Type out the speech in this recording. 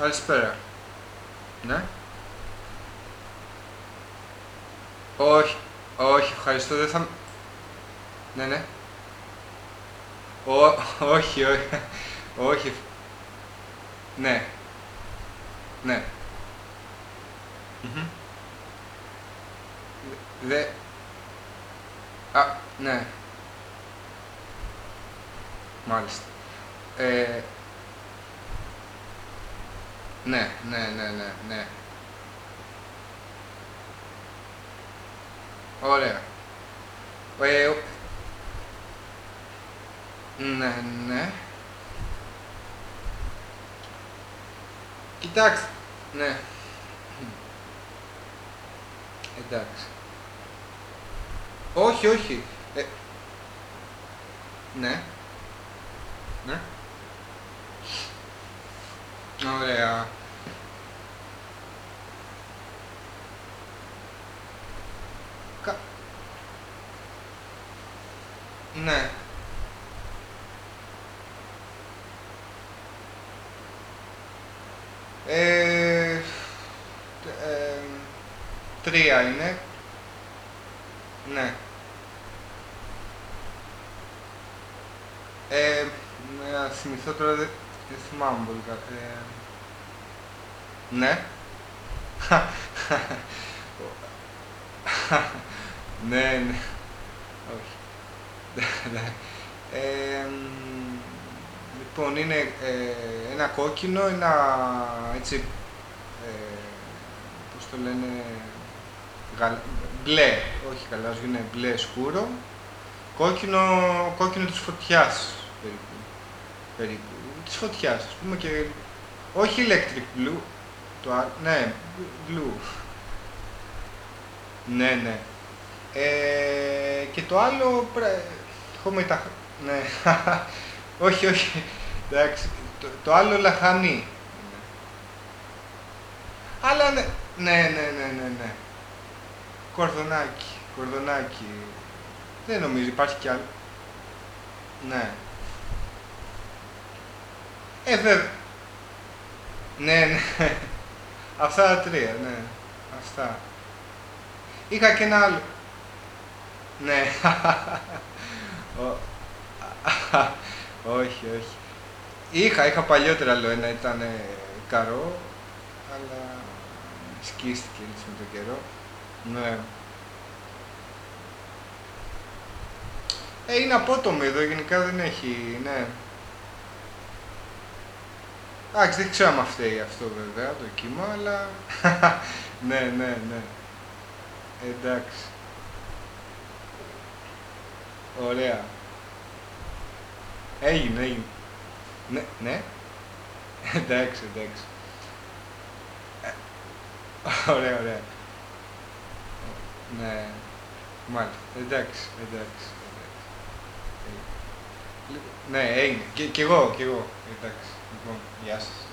Καλησπέρα. Ναι. Όχι, όχι, ευχαριστώ, δεν θα... Ναι, ναι. Ω, όχι, όχι, όχι. Ναι. Ναι. Μμμ. Δε... Α, ναι. Μάλιστα. Ε, ναι, ναι, ναι, ναι, ναι. Ωραία. Ε, ο- ναι, ναι. Κοιτάξτε, ναι. Εντάξει. Όχι, όχι. Ε, ναι. Ναι. Ωραία. Κα... Ναι. Ε, τ- ε, τρία είναι. Ναι. Ε, να θυμηθώ τώρα, δεν, δεν θυμάμαι πολύ καλά. Ε, ναι. ναι, ναι. Όχι. Ναι. Ε, μ, λοιπόν, είναι ε, ένα κόκκινο, ένα έτσι, ε, πώς το λένε, γαλ, μπλε, όχι γαλάζιο, είναι μπλε σκούρο, κόκκινο, κόκκινο της φωτιάς, περίπου, περίπου, της φωτιάς, ας πούμε και, όχι electric blue, το, α- ναι, blue, ναι, ναι. Ε, και το άλλο, πρέ- έχω μετα... Ναι, όχι, όχι, εντάξει, το, το άλλο λαχανί. είναι. Αλλά ναι, ναι, ναι, ναι, ναι, ναι. Κορδονάκι, κορδονάκι. Δεν νομίζω, υπάρχει κι άλλο. Ναι. Ε, βέβαια. Ναι, ναι. Αυτά τα τρία, ναι. Αυτά. Είχα και ένα άλλο. Ναι. Ο- όχι, όχι. Είχα, είχα παλιότερα άλλο ένα, ήταν καρό, αλλά σκίστηκε έτσι με τον καιρό. Ναι. Ε, είναι απότομο εδώ, γενικά δεν έχει, ναι. Εντάξει, δεν ξέρω αν φταίει αυτό βέβαια, το κύμα, αλλά... ναι, ναι, ναι. Εντάξει. Ωραία. Έγινε, έγινε. Ναι, ναι. εντάξει, εντάξει. Ε, Ωραία, ωραία. Ναι. Μάλιστα. Εντάξει, εντάξει. εντάξει. Ε, λοιπόν, Ναι, έγινε. Και, και εγώ, και εγώ. Εντάξει. Λοιπόν, γεια σας.